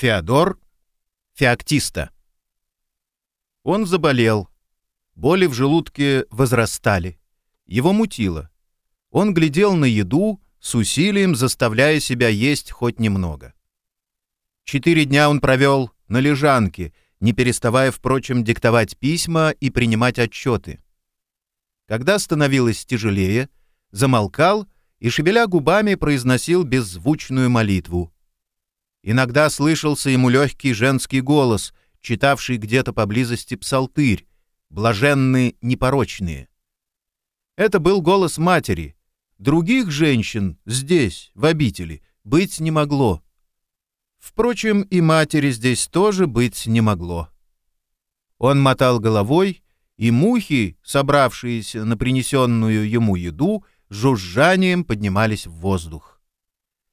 Феодор Феоктиста. Он заболел. Боли в желудке возрастали. Его мутило. Он глядел на еду, с усилием заставляя себя есть хоть немного. Четыре дня он провел на лежанке, не переставая, впрочем, диктовать письма и принимать отчеты. Когда становилось тяжелее, замолкал и, шевеля губами, произносил беззвучную молитву. Иногда слышался ему легкий женский голос, читавший где-то поблизости псалтырь, блаженные непорочные. Это был голос матери. Других женщин здесь, в обители, быть не могло. Впрочем, и матери здесь тоже быть не могло. Он мотал головой, и мухи, собравшиеся на принесенную ему еду, жужжанием поднимались в воздух.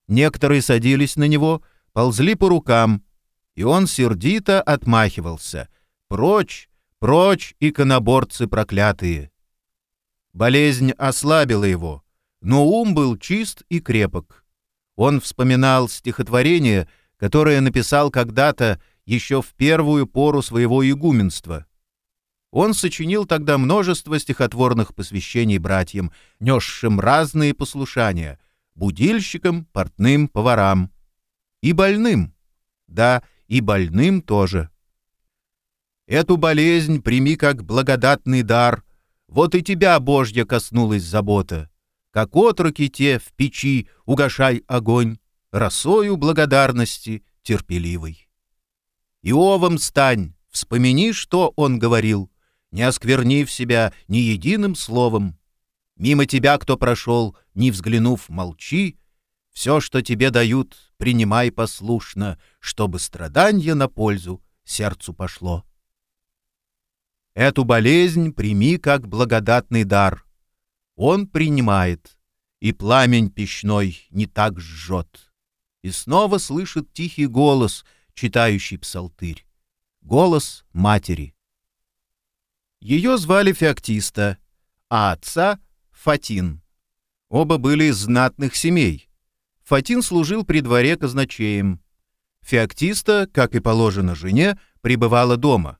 Некоторые садились на него — ползли по рукам, и он сердито отмахивался. «Прочь, прочь, иконоборцы проклятые!» Болезнь ослабила его, но ум был чист и крепок. Он вспоминал стихотворение, которое написал когда-то еще в первую пору своего игуменства. Он сочинил тогда множество стихотворных посвящений братьям, несшим разные послушания — будильщикам, портным, поварам — и больным. Да, и больным тоже. Эту болезнь прими как благодатный дар. Вот и тебя, Божья, коснулась забота. Как отроки те в печи угашай огонь, росою благодарности терпеливой. Иовом стань, вспомини, что он говорил, не осквернив себя ни единым словом. Мимо тебя, кто прошел, не взглянув, молчи, все, что тебе дают, принимай послушно, чтобы страдание на пользу сердцу пошло. Эту болезнь прими как благодатный дар. Он принимает, и пламень печной не так жжет. И снова слышит тихий голос, читающий псалтырь. Голос матери. Ее звали Феоктиста, а отца — Фатин. Оба были из знатных семей. Фатин служил при дворе казначеем. Феоктиста, как и положено жене, пребывала дома.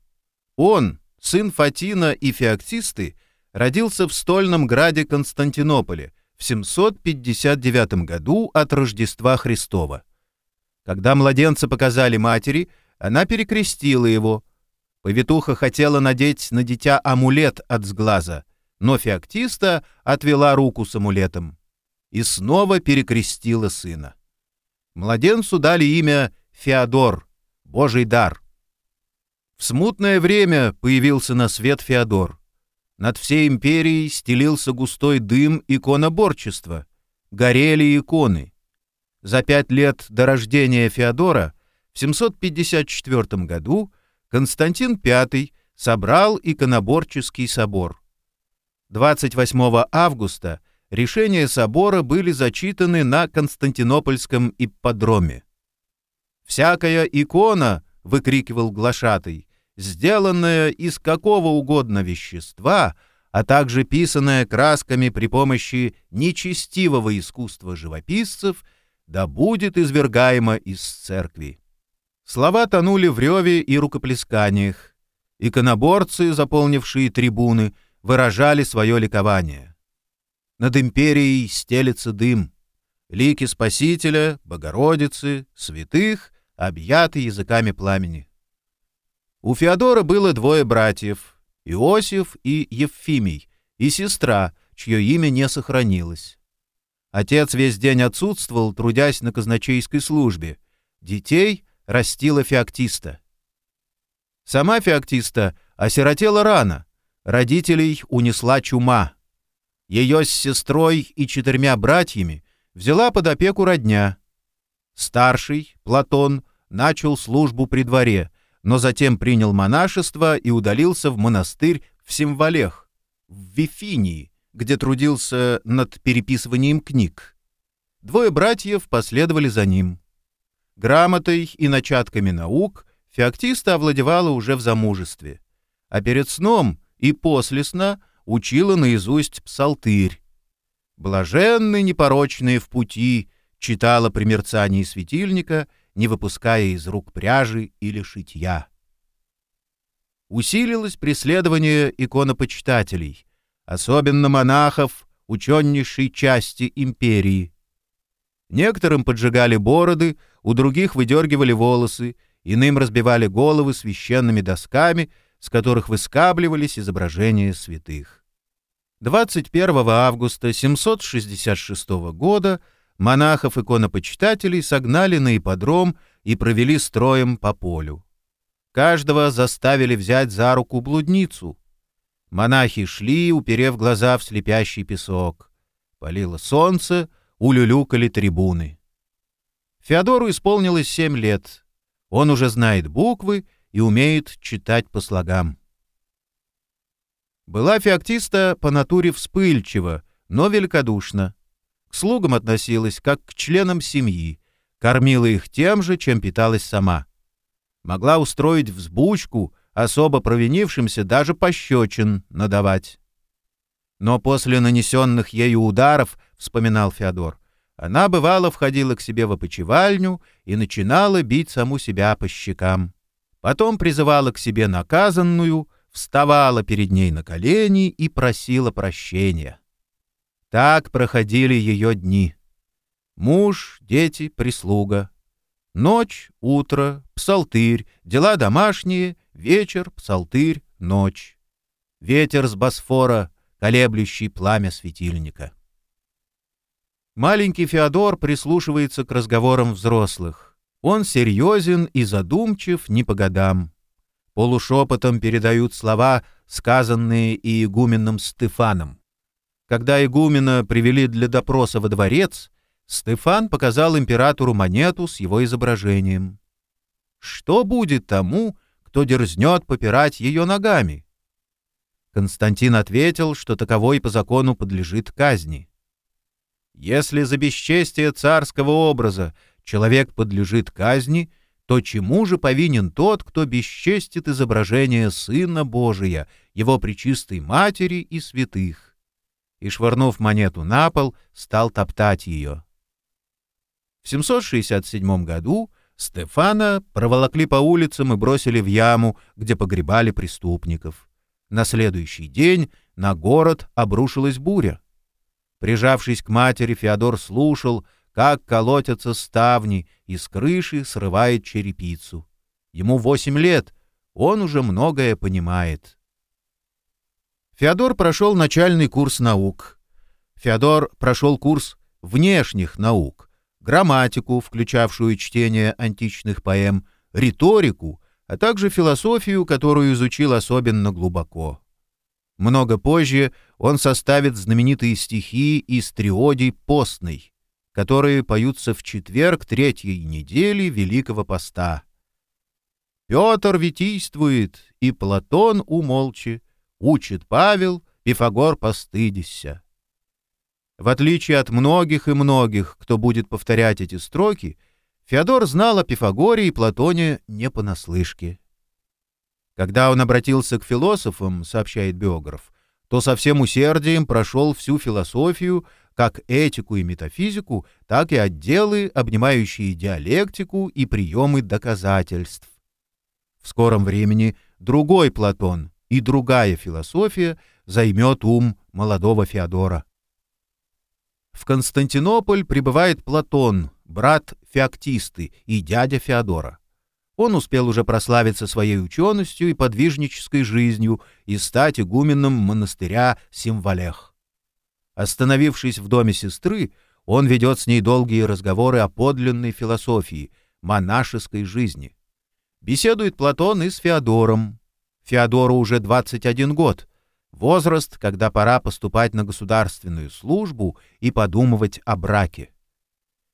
Он, сын Фатина и Феоктисты, родился в стольном граде Константинополе в 759 году от Рождества Христова. Когда младенца показали матери, она перекрестила его. Повитуха хотела надеть на дитя амулет от сглаза, но Феоктиста отвела руку с амулетом и снова перекрестила сына. Младенцу дали имя Феодор, Божий дар. В смутное время появился на свет Феодор. Над всей империей стелился густой дым иконоборчества, горели иконы. За пять лет до рождения Феодора в 754 году Константин V собрал иконоборческий собор. 28 августа решения собора были зачитаны на Константинопольском ипподроме. «Всякая икона», — выкрикивал глашатый, «сделанная из какого угодно вещества, а также писанная красками при помощи нечестивого искусства живописцев, да будет извергаема из церкви». Слова тонули в реве и рукоплесканиях. Иконоборцы, заполнившие трибуны, выражали свое ликование. Над империей стелется дым. Лики Спасителя, Богородицы, святых объяты языками пламени. У Феодора было двое братьев — Иосиф и Евфимий, и сестра, чье имя не сохранилось. Отец весь день отсутствовал, трудясь на казначейской службе. Детей растила Феоктиста. Сама Феоктиста осиротела рано. Родителей унесла чума — ее с сестрой и четырьмя братьями взяла под опеку родня. Старший, Платон, начал службу при дворе, но затем принял монашество и удалился в монастырь в Символех, в Вифинии, где трудился над переписыванием книг. Двое братьев последовали за ним. Грамотой и начатками наук Феоктиста овладевала уже в замужестве, а перед сном и после сна учила наизусть псалтырь. «Блаженны непорочные в пути», читала при мерцании светильника, не выпуская из рук пряжи или шитья. Усилилось преследование иконопочитателей, особенно монахов ученейшей части империи. Некоторым поджигали бороды, у других выдергивали волосы, иным разбивали головы священными досками, с которых выскабливались изображения святых. 21 августа 766 года монахов-иконопочитателей согнали на ипподром и провели строем по полю. Каждого заставили взять за руку блудницу. Монахи шли, уперев глаза в слепящий песок. Палило солнце, улюлюкали трибуны. Феодору исполнилось семь лет. Он уже знает буквы и умеет читать по слогам. Была феоктиста по натуре вспыльчива, но великодушна. К слугам относилась как к членам семьи, кормила их тем же, чем питалась сама. Могла устроить взбучку, особо провинившимся даже пощечин надавать. Но после нанесенных ею ударов, вспоминал Феодор, она бывало входила к себе в опочивальню и начинала бить саму себя по щекам. Потом призывала к себе наказанную, вставала перед ней на колени и просила прощения. Так проходили ее дни. Муж, дети, прислуга. Ночь, утро, псалтырь, дела домашние, вечер, псалтырь, ночь. Ветер с Босфора, колеблющий пламя светильника. Маленький Феодор прислушивается к разговорам взрослых. Он серьезен и задумчив не по годам. Полушепотом передают слова, сказанные игуменом Стефаном. Когда игумена привели для допроса во дворец, Стефан показал императору монету с его изображением. Что будет тому, кто дерзнет попирать ее ногами? Константин ответил, что таковой по закону подлежит казни. Если за бесчестие царского образа человек подлежит казни, то чему же повинен тот, кто бесчестит изображение Сына Божия, Его Пречистой Матери и святых? И, швырнув монету на пол, стал топтать ее. В 767 году Стефана проволокли по улицам и бросили в яму, где погребали преступников. На следующий день на город обрушилась буря. Прижавшись к матери, Феодор слушал, как колотятся ставни, и с крыши срывает черепицу. Ему восемь лет, он уже многое понимает. Феодор прошел начальный курс наук. Феодор прошел курс внешних наук, грамматику, включавшую чтение античных поэм, риторику, а также философию, которую изучил особенно глубоко. Много позже он составит знаменитые стихи из триодий постной, которые поются в четверг третьей недели Великого Поста. Петр витийствует, и Платон умолчи, учит Павел, Пифагор постыдися. В отличие от многих и многих, кто будет повторять эти строки, Феодор знал о Пифагоре и Платоне не понаслышке. Когда он обратился к философам, сообщает биограф, то со всем усердием прошел всю философию, как этику и метафизику, так и отделы, обнимающие диалектику и приемы доказательств. В скором времени другой Платон и другая философия займет ум молодого Феодора. В Константинополь прибывает Платон, брат Феоктисты и дядя Феодора. Он успел уже прославиться своей ученостью и подвижнической жизнью и стать игуменом монастыря Симвалех. Остановившись в доме сестры, он ведет с ней долгие разговоры о подлинной философии, монашеской жизни. Беседует Платон и с Феодором. Феодору уже 21 год, возраст, когда пора поступать на государственную службу и подумывать о браке.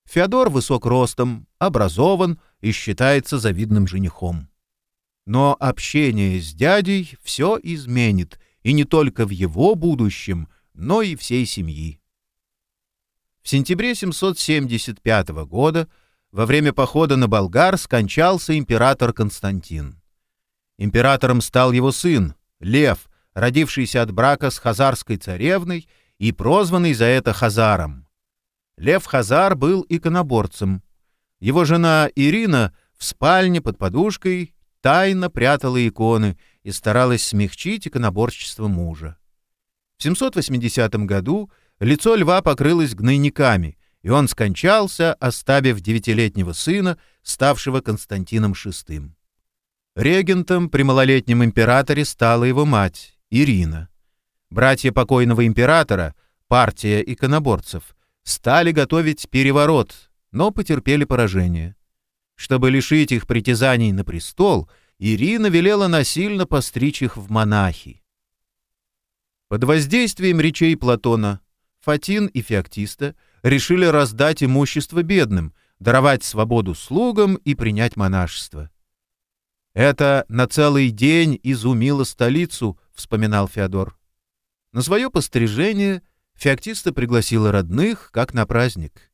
Феодор высок ростом, образован и считается завидным женихом. Но общение с дядей все изменит, и не только в его будущем, но и всей семьи. В сентябре 775 года во время похода на Болгар скончался император Константин. Императором стал его сын, Лев, родившийся от брака с хазарской царевной и прозванный за это Хазаром. Лев Хазар был иконоборцем. Его жена Ирина в спальне под подушкой тайно прятала иконы и старалась смягчить иконоборчество мужа. В 780 году лицо льва покрылось гнойниками, и он скончался, оставив девятилетнего сына, ставшего Константином VI. Регентом при малолетнем императоре стала его мать, Ирина. Братья покойного императора, партия иконоборцев, стали готовить переворот, но потерпели поражение. Чтобы лишить их притязаний на престол, Ирина велела насильно постричь их в монахи. Под воздействием речей Платона Фатин и Феоктиста решили раздать имущество бедным, даровать свободу слугам и принять монашество. «Это на целый день изумило столицу», — вспоминал Феодор. На свое пострижение Феоктиста пригласила родных, как на праздник.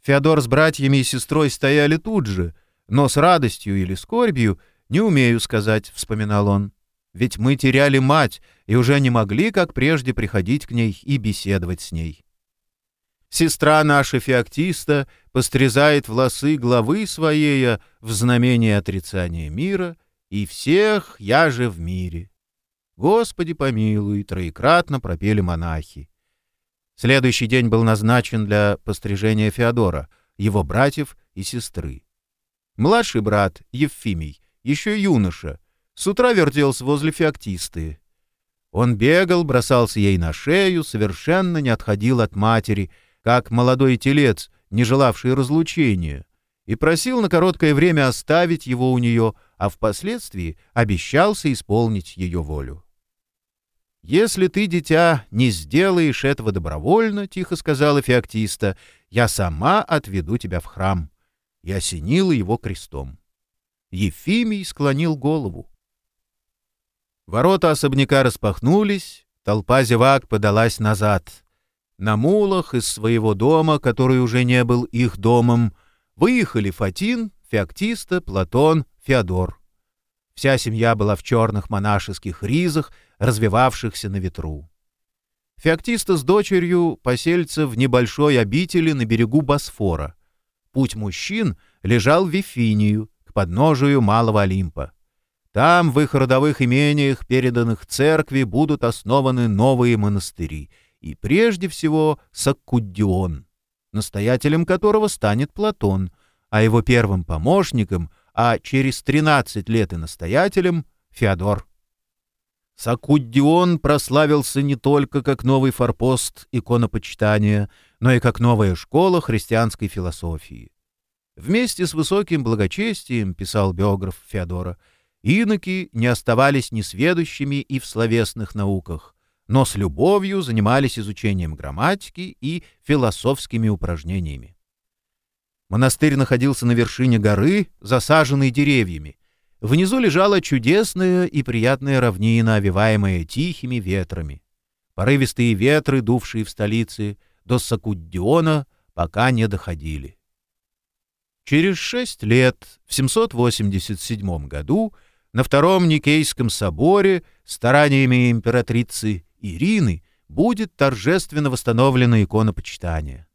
Феодор с братьями и сестрой стояли тут же, но с радостью или скорбью не умею сказать, — вспоминал он. Ведь мы теряли мать и уже не могли, как прежде, приходить к ней и беседовать с ней. Сестра наша Феоктиста пострезает волосы главы своей в знамение отрицания мира, и всех я же в мире. Господи помилуй, троекратно пропели монахи. Следующий день был назначен для пострижения Феодора, его братьев и сестры. Младший брат, Евфимий, еще юноша, с утра вертелся возле феоктисты. Он бегал, бросался ей на шею, совершенно не отходил от матери, как молодой телец, не желавший разлучения, и просил на короткое время оставить его у нее, а впоследствии обещался исполнить ее волю. «Если ты, дитя, не сделаешь этого добровольно, — тихо сказала Феоктиста, — я сама отведу тебя в храм». И осенила его крестом. Ефимий склонил голову. Ворота особняка распахнулись, толпа зевак подалась назад. На мулах из своего дома, который уже не был их домом, выехали Фатин, Феоктиста, Платон, Феодор. Вся семья была в черных монашеских ризах, развивавшихся на ветру. Феоктиста с дочерью поселятся в небольшой обители на берегу Босфора. Путь мужчин лежал в Вифинию, к подножию Малого Олимпа. Там, в их родовых имениях, переданных церкви, будут основаны новые монастыри, и прежде всего Саккудион, настоятелем которого станет Платон, а его первым помощником, а через 13 лет и настоятелем — Феодор. Сакуддион прославился не только как новый форпост иконопочитания, но и как новая школа христианской философии. Вместе с высоким благочестием, писал биограф Феодора, — Иноки не оставались несведущими и в словесных науках, но с любовью занимались изучением грамматики и философскими упражнениями. Монастырь находился на вершине горы, засаженной деревьями. Внизу лежала чудесная и приятная равнина, овиваемая тихими ветрами. Порывистые ветры, дувшие в столице, до Сакуддиона пока не доходили. Через шесть лет, в 787 году, на Втором Никейском соборе стараниями императрицы Ирины будет торжественно восстановлена икона почитания.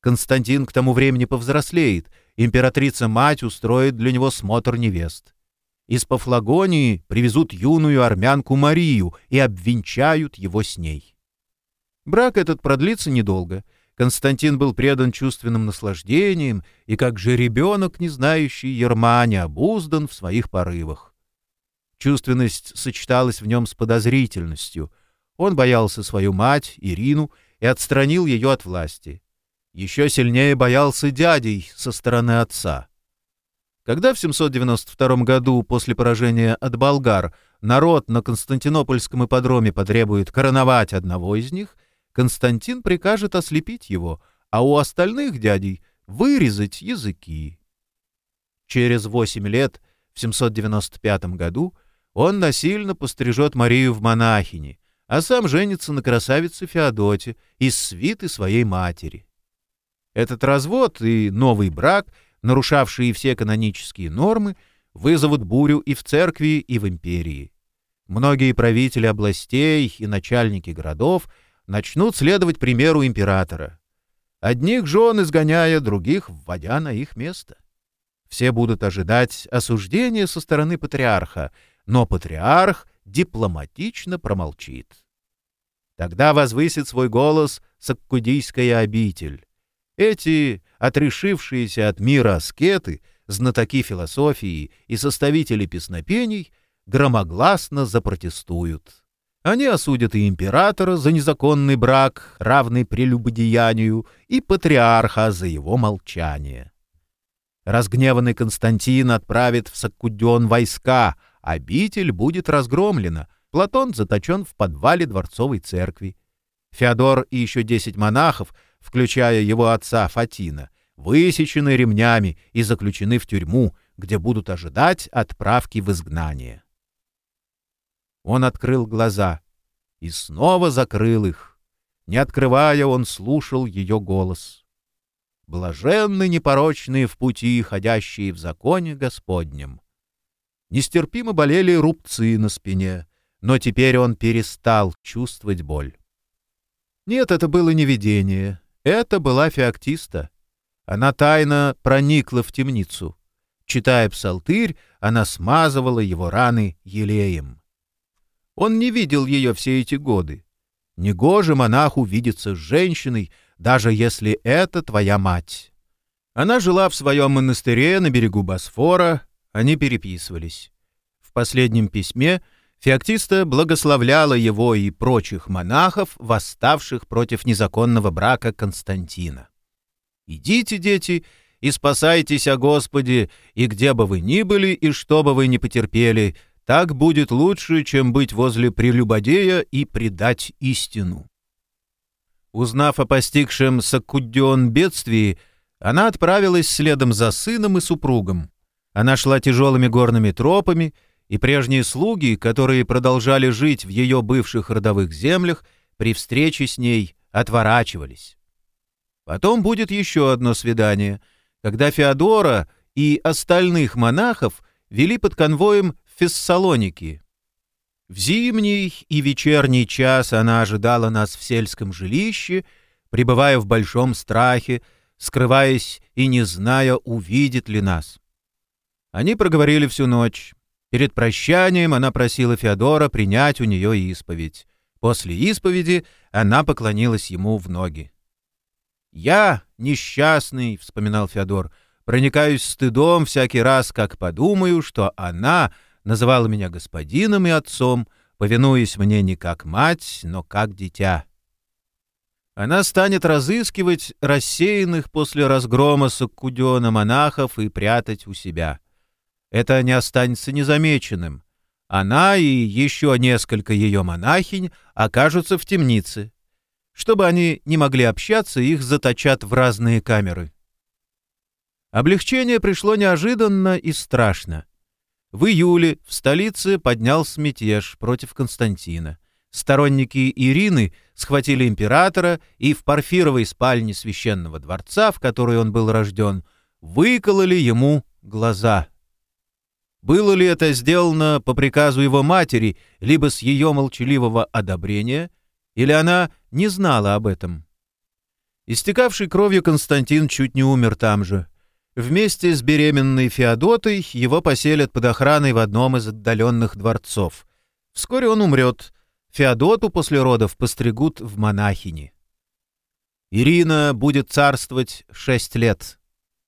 Константин к тому времени повзрослеет, императрица-мать устроит для него смотр невест. Из Пафлагонии привезут юную армянку Марию и обвенчают его с ней. Брак этот продлится недолго. Константин был предан чувственным наслаждениям и, как же ребенок, не знающий ерма, обуздан в своих порывах. Чувственность сочеталась в нем с подозрительностью. Он боялся свою мать, Ирину, и отстранил ее от власти. Еще сильнее боялся дядей со стороны отца. Когда в 792 году, после поражения от болгар, народ на Константинопольском ипподроме потребует короновать одного из них, Константин прикажет ослепить его, а у остальных дядей вырезать языки. Через восемь лет, в 795 году, он насильно пострижет Марию в монахини, а сам женится на красавице Феодоте из свиты своей матери. Этот развод и новый брак, нарушавшие все канонические нормы, вызовут бурю и в церкви, и в империи. Многие правители областей и начальники городов начнут следовать примеру императора. одних жен изгоняя, других вводя на их место. Все будут ожидать осуждения со стороны патриарха, но патриарх дипломатично промолчит. Тогда возвысит свой голос саккудийская обитель. Эти отрешившиеся от мира аскеты, знатоки философии и составители песнопений громогласно запротестуют. Они осудят и императора за незаконный брак, равный прелюбодеянию, и патриарха за его молчание. Разгневанный Константин отправит в Саккуден войска, обитель будет разгромлена, Платон заточен в подвале дворцовой церкви. Феодор и еще десять монахов, включая его отца Фатина, высечены ремнями и заключены в тюрьму, где будут ожидать отправки в изгнание. Он открыл глаза и снова закрыл их. Не открывая, он слушал ее голос. Блаженны непорочные в пути, ходящие в законе Господнем. Нестерпимо болели рубцы на спине, но теперь он перестал чувствовать боль. Нет, это было не видение, это была феоктиста. Она тайно проникла в темницу. Читая псалтырь, она смазывала его раны елеем. Он не видел ее все эти годы. Негоже монаху видеться с женщиной, даже если это твоя мать. Она жила в своем монастыре на берегу Босфора, они переписывались. В последнем письме Феоктиста благословляла его и прочих монахов, восставших против незаконного брака Константина. «Идите, дети, и спасайтесь о Господе, и где бы вы ни были, и что бы вы ни потерпели, так будет лучше, чем быть возле прелюбодея и предать истину. Узнав о постигшем Саккудион бедствии, она отправилась следом за сыном и супругом. Она шла тяжелыми горными тропами, и прежние слуги, которые продолжали жить в ее бывших родовых землях, при встрече с ней отворачивались. Потом будет еще одно свидание, когда Феодора и остальных монахов вели под конвоем Фессалоники. В зимний и вечерний час она ожидала нас в сельском жилище, пребывая в большом страхе, скрываясь и не зная, увидит ли нас. Они проговорили всю ночь. Перед прощанием она просила Феодора принять у нее исповедь. После исповеди она поклонилась ему в ноги. «Я, несчастный», — вспоминал Феодор, — «проникаюсь стыдом всякий раз, как подумаю, что она называла меня господином и отцом, повинуясь мне не как мать, но как дитя. Она станет разыскивать рассеянных после разгрома Саккудиона монахов и прятать у себя. Это не останется незамеченным. Она и еще несколько ее монахинь окажутся в темнице. Чтобы они не могли общаться, их заточат в разные камеры. Облегчение пришло неожиданно и страшно. В июле в столице поднялся мятеж против Константина. Сторонники Ирины схватили императора и в парфировой спальне священного дворца, в которой он был рожден, выкололи ему глаза. Было ли это сделано по приказу его матери, либо с ее молчаливого одобрения, или она не знала об этом? Истекавший кровью Константин чуть не умер там же. Вместе с беременной Феодотой его поселят под охраной в одном из отдаленных дворцов. Вскоре он умрет. Феодоту после родов постригут в монахини. Ирина будет царствовать шесть лет.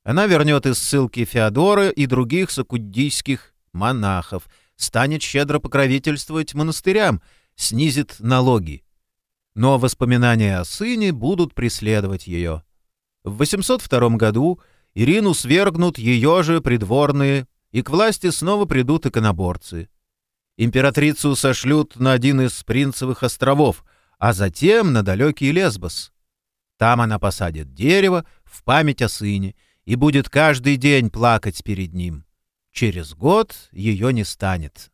Она вернет из ссылки Феодора и других сакуддийских монахов, станет щедро покровительствовать монастырям, снизит налоги. Но воспоминания о сыне будут преследовать ее. В 802 году Ирину свергнут ее же придворные, и к власти снова придут иконоборцы. Императрицу сошлют на один из принцевых островов, а затем на далекий Лесбос. Там она посадит дерево в память о сыне и будет каждый день плакать перед ним. Через год ее не станет.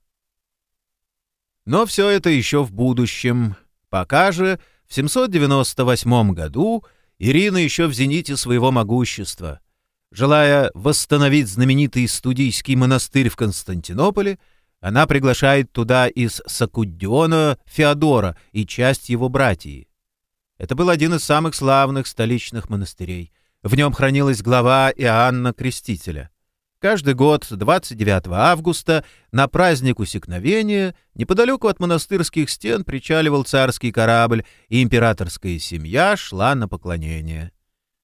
Но все это еще в будущем. Пока же в 798 году Ирина еще в зените своего могущества — Желая восстановить знаменитый студийский монастырь в Константинополе, она приглашает туда из Сакудиона Феодора и часть его братьев. Это был один из самых славных столичных монастырей. В нем хранилась глава Иоанна Крестителя. Каждый год, 29 августа, на праздник Усекновения, неподалеку от монастырских стен причаливал царский корабль, и императорская семья шла на поклонение.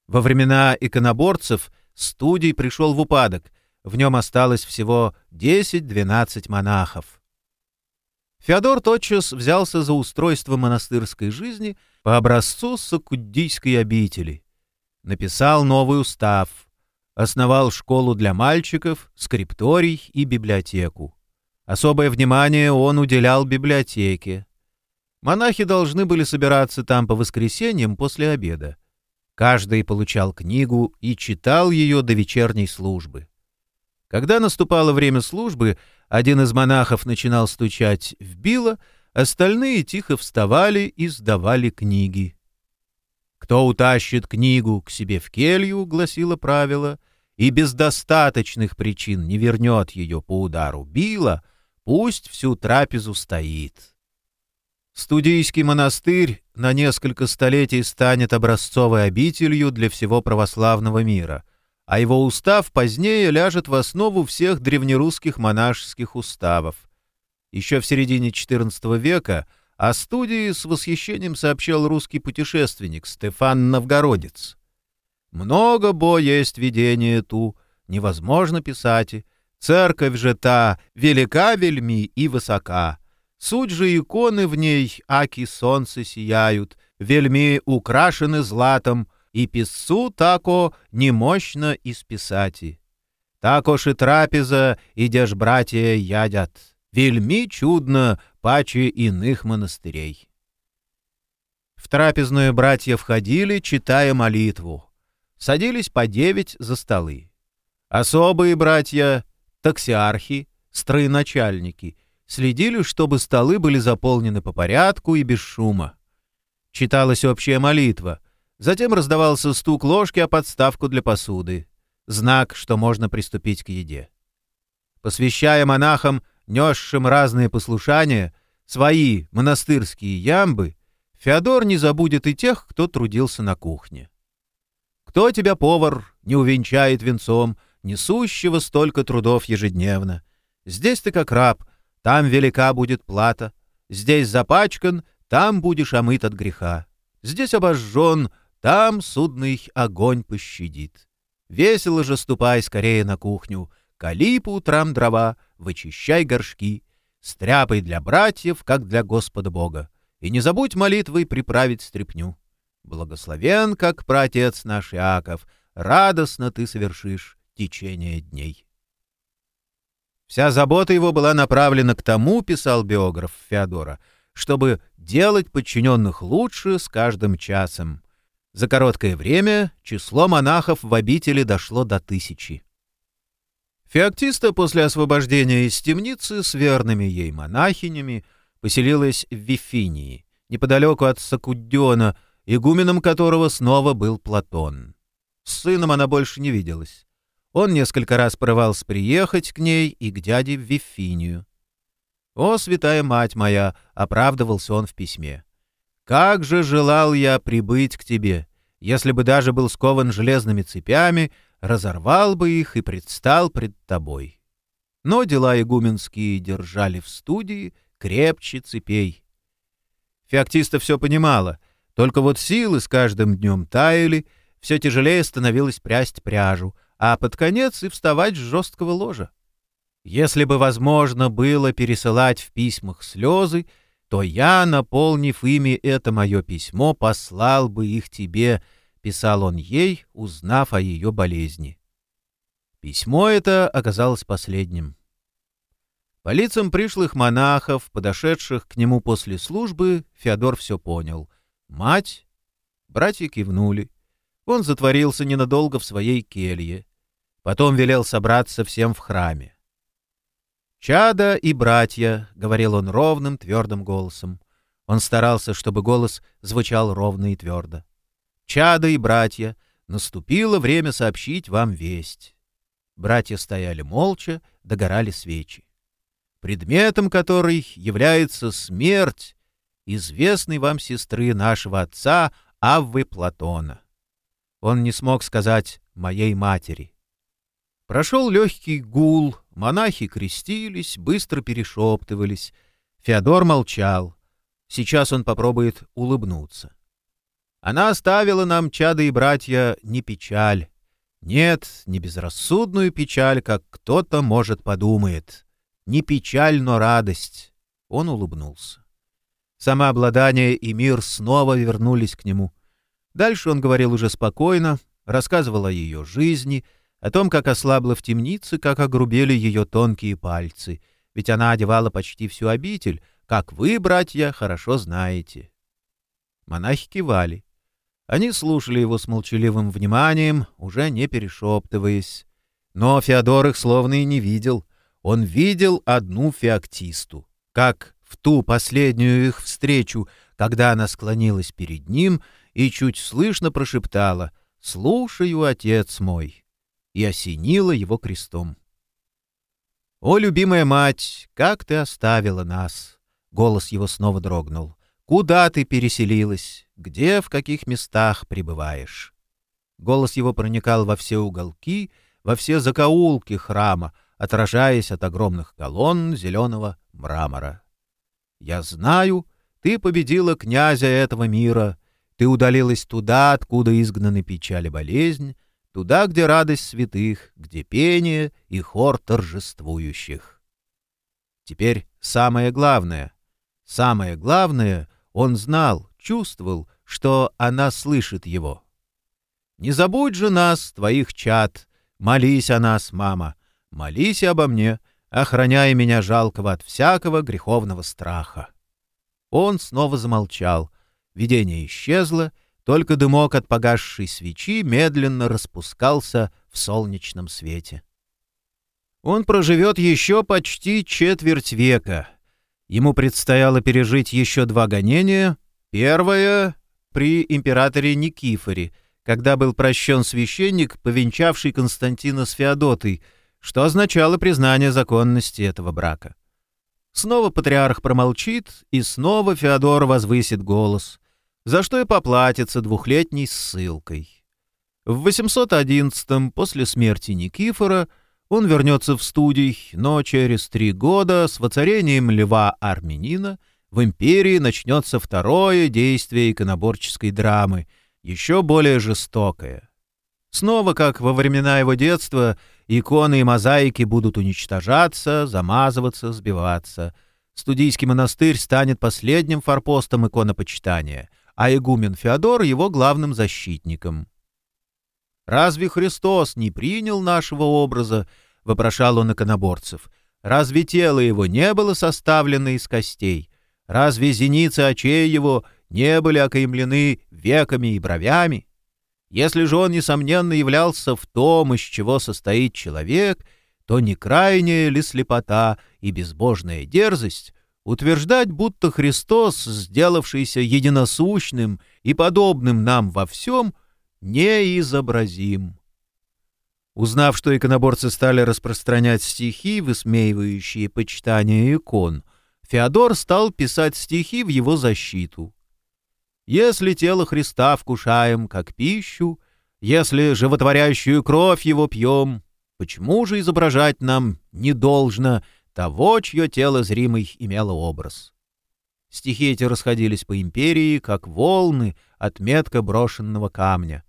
Во времена иконоборцев студий пришел в упадок, в нем осталось всего 10-12 монахов. Феодор тотчас взялся за устройство монастырской жизни по образцу Сакуддийской обители. Написал новый устав — основал школу для мальчиков, скрипторий и библиотеку. Особое внимание он уделял библиотеке. Монахи должны были собираться там по воскресеньям после обеда. Каждый получал книгу и читал ее до вечерней службы. Когда наступало время службы, один из монахов начинал стучать в било, остальные тихо вставали и сдавали книги. «Кто утащит книгу к себе в келью», — гласило правило, и без достаточных причин не вернет ее по удару била, пусть всю трапезу стоит. Студийский монастырь на несколько столетий станет образцовой обителью для всего православного мира, а его устав позднее ляжет в основу всех древнерусских монашеских уставов. Еще в середине XIV века о студии с восхищением сообщал русский путешественник Стефан Новгородец. Много бо есть видение ту, невозможно писать. Церковь же та велика вельми и высока. Суть же иконы в ней, аки солнце сияют, вельми украшены златом, и писцу тако немощно исписати. Також и трапеза, идешь, братья, ядят. Вельми чудно, паче иных монастырей. В трапезную братья входили, читая молитву садились по девять за столы. Особые братья, таксиархи, строеначальники следили, чтобы столы были заполнены по порядку и без шума. Читалась общая молитва, затем раздавался стук ложки о подставку для посуды, знак, что можно приступить к еде. Посвящая монахам, несшим разные послушания, свои монастырские ямбы, Феодор не забудет и тех, кто трудился на кухне. Кто тебя, повар, не увенчает венцом, несущего столько трудов ежедневно? Здесь ты как раб, там велика будет плата. Здесь запачкан, там будешь омыт от греха. Здесь обожжен, там судный огонь пощадит. Весело же ступай скорее на кухню, кали по утрам дрова, вычищай горшки, стряпай для братьев, как для Господа Бога, и не забудь молитвой приправить стряпню. Благословен, как праотец наш Иаков, радостно ты совершишь течение дней. Вся забота его была направлена к тому, писал биограф Феодора, чтобы делать подчиненных лучше с каждым часом. За короткое время число монахов в обители дошло до тысячи. Феоктиста после освобождения из темницы с верными ей монахинями поселилась в Вифинии, неподалеку от Сакуддиона, игуменом которого снова был Платон. С сыном она больше не виделась. Он несколько раз порывался приехать к ней и к дяде в Вифинию. «О, святая мать моя!» — оправдывался он в письме. «Как же желал я прибыть к тебе! Если бы даже был скован железными цепями, разорвал бы их и предстал пред тобой». Но дела игуменские держали в студии крепче цепей. Феоктиста все понимала — только вот силы с каждым днем таяли, все тяжелее становилось прясть пряжу, а под конец и вставать с жесткого ложа. Если бы возможно было пересылать в письмах слезы, то я, наполнив ими это мое письмо, послал бы их тебе, — писал он ей, узнав о ее болезни. Письмо это оказалось последним. По лицам пришлых монахов, подошедших к нему после службы, Феодор все понял — Мать? Братья кивнули. Он затворился ненадолго в своей келье. Потом велел собраться всем в храме. «Чада и братья», — говорил он ровным, твердым голосом. Он старался, чтобы голос звучал ровно и твердо. «Чада и братья, наступило время сообщить вам весть». Братья стояли молча, догорали свечи. Предметом которой является смерть, известной вам сестры нашего отца Аввы Платона. Он не смог сказать «моей матери». Прошел легкий гул, монахи крестились, быстро перешептывались. Феодор молчал. Сейчас он попробует улыбнуться. Она оставила нам, чады и братья, не печаль. Нет, не безрассудную печаль, как кто-то, может, подумает. Не печаль, но радость. Он улыбнулся. Самообладание и мир снова вернулись к нему. Дальше он говорил уже спокойно, рассказывал о ее жизни, о том, как ослабла в темнице, как огрубели ее тонкие пальцы, ведь она одевала почти всю обитель, как вы, братья, хорошо знаете. Монахи кивали. Они слушали его с молчаливым вниманием, уже не перешептываясь. Но Феодор их словно и не видел. Он видел одну феоктисту, как в ту последнюю их встречу, когда она склонилась перед ним и чуть слышно прошептала «Слушаю, отец мой!» и осенила его крестом. «О, любимая мать, как ты оставила нас!» Голос его снова дрогнул. Куда ты переселилась? Где, в каких местах пребываешь?» Голос его проникал во все уголки, во все закоулки храма, отражаясь от огромных колонн зеленого мрамора. «Я знаю, ты победила князя этого мира, ты удалилась туда, откуда изгнаны печаль и болезнь, туда, где радость святых, где пение и хор торжествующих. Теперь самое главное, самое главное — он знал, чувствовал, что она слышит его. «Не забудь же нас, твоих чад, молись о нас, мама, молись обо мне, охраняя меня жалкого от всякого греховного страха». Он снова замолчал. Видение исчезло, только дымок от погасшей свечи медленно распускался в солнечном свете. Он проживет еще почти четверть века — Ему предстояло пережить еще два гонения. Первое — при императоре Никифоре, когда был прощен священник, повенчавший Константина с Феодотой, что означало признание законности этого брака. Снова патриарх промолчит, и снова Феодор возвысит голос, за что и поплатится двухлетней ссылкой. В 811-м, после смерти Никифора, он вернется в студий, но через три года с воцарением льва армянина в империи начнется второе действие иконоборческой драмы, еще более жестокое. Снова, как во времена его детства, иконы и мозаики будут уничтожаться, замазываться, сбиваться. Студийский монастырь станет последним форпостом иконопочитания, а игумен Феодор — его главным защитником. «Разве Христос не принял нашего образа?» — вопрошал он иконоборцев. «Разве тело его не было составлено из костей? Разве зеницы очей его не были окаймлены веками и бровями? Если же он, несомненно, являлся в том, из чего состоит человек, то не крайняя ли слепота и безбожная дерзость утверждать, будто Христос, сделавшийся единосущным и подобным нам во всем, — неизобразим. Узнав, что иконоборцы стали распространять стихи, высмеивающие почитание икон, Феодор стал писать стихи в его защиту. «Если тело Христа вкушаем, как пищу, если животворящую кровь его пьем, почему же изображать нам не должно того, чье тело зримый имело образ?» Стихи эти расходились по империи, как волны от метка брошенного камня.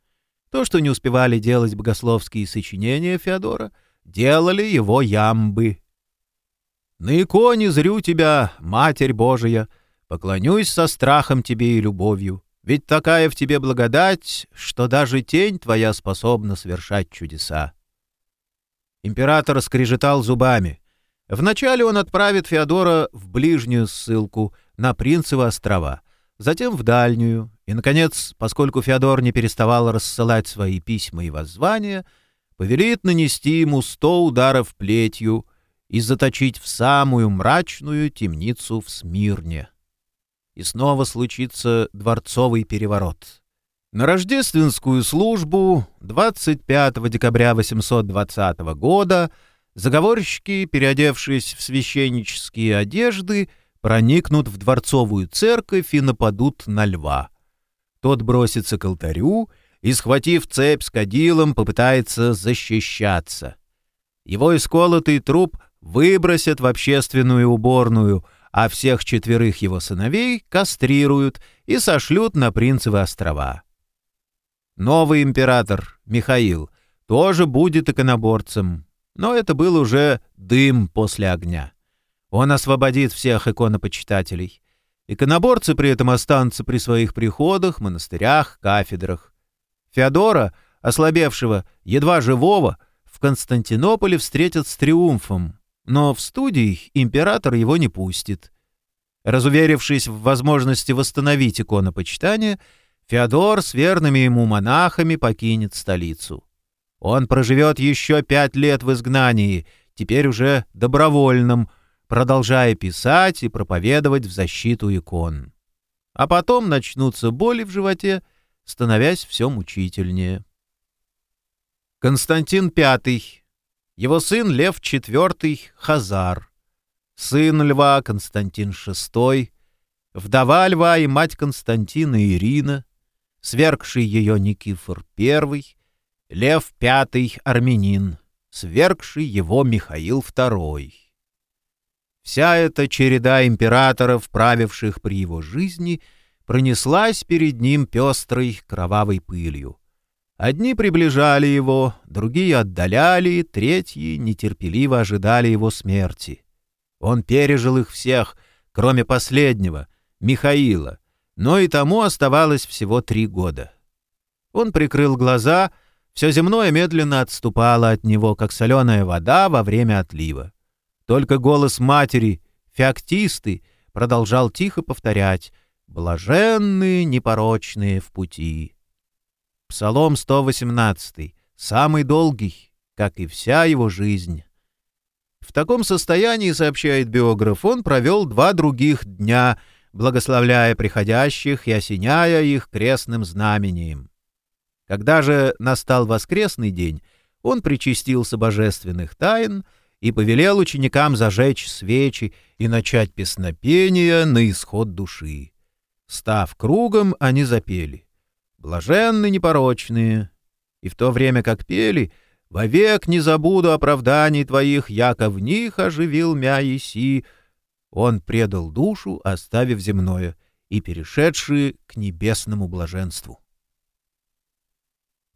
То, что не успевали делать богословские сочинения Феодора, делали его ямбы. «На иконе зрю тебя, Матерь Божия, поклонюсь со страхом тебе и любовью, ведь такая в тебе благодать, что даже тень твоя способна совершать чудеса». Император скрежетал зубами. Вначале он отправит Феодора в ближнюю ссылку на Принцевы острова, затем в дальнюю, и, наконец, поскольку Феодор не переставал рассылать свои письма и воззвания, повелит нанести ему сто ударов плетью и заточить в самую мрачную темницу в Смирне. И снова случится дворцовый переворот. На рождественскую службу 25 декабря 820 года заговорщики, переодевшись в священнические одежды, проникнут в дворцовую церковь и нападут на льва. Тот бросится к алтарю и, схватив цепь с кадилом, попытается защищаться. Его исколотый труп выбросят в общественную уборную, а всех четверых его сыновей кастрируют и сошлют на Принцевы острова. Новый император, Михаил, тоже будет иконоборцем, но это был уже дым после огня. Он освободит всех иконопочитателей. Иконоборцы при этом останутся при своих приходах, монастырях, кафедрах. Феодора, ослабевшего, едва живого, в Константинополе встретят с триумфом, но в студии император его не пустит. Разуверившись в возможности восстановить иконопочитание, Феодор с верными ему монахами покинет столицу. Он проживет еще пять лет в изгнании, теперь уже добровольном, продолжая писать и проповедовать в защиту икон. А потом начнутся боли в животе, становясь все мучительнее. Константин V. Его сын Лев IV Хазар. Сын льва Константин VI. Вдова льва и мать Константина Ирина. Свергший ее Никифор I. Лев V армянин. Свергший его Михаил II. Вся эта череда императоров, правивших при его жизни, пронеслась перед ним пестрой кровавой пылью. Одни приближали его, другие отдаляли, третьи нетерпеливо ожидали его смерти. Он пережил их всех, кроме последнего, Михаила, но и тому оставалось всего три года. Он прикрыл глаза, все земное медленно отступало от него, как соленая вода во время отлива. Только голос матери, феоктисты, продолжал тихо повторять «Блаженные, непорочные в пути». Псалом 118, самый долгий, как и вся его жизнь. В таком состоянии, сообщает биограф, он провел два других дня, благословляя приходящих и осеняя их крестным знамением. Когда же настал воскресный день, он причастился божественных тайн — и повелел ученикам зажечь свечи и начать песнопение на исход души. Став кругом, они запели «Блаженны непорочные». И в то время, как пели, «Вовек не забуду оправданий твоих, яко в них оживил мя Иси», он предал душу, оставив земное, и перешедшие к небесному блаженству.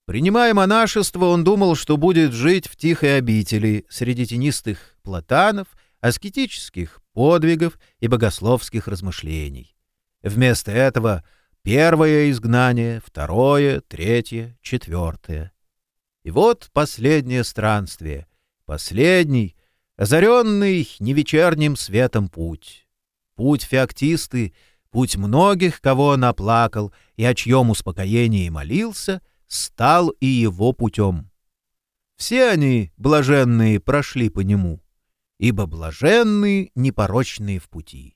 Принимая монашество, он думал, что будет жить в тихой обители среди тенистых платанов, аскетических подвигов и богословских размышлений. Вместо этого первое изгнание, второе, третье, четвертое. И вот последнее странствие, последний, озаренный невечерним светом путь. Путь феоктисты, путь многих, кого он оплакал и о чьем успокоении молился — стал и его путем. Все они, блаженные, прошли по нему, ибо блаженные непорочные в пути.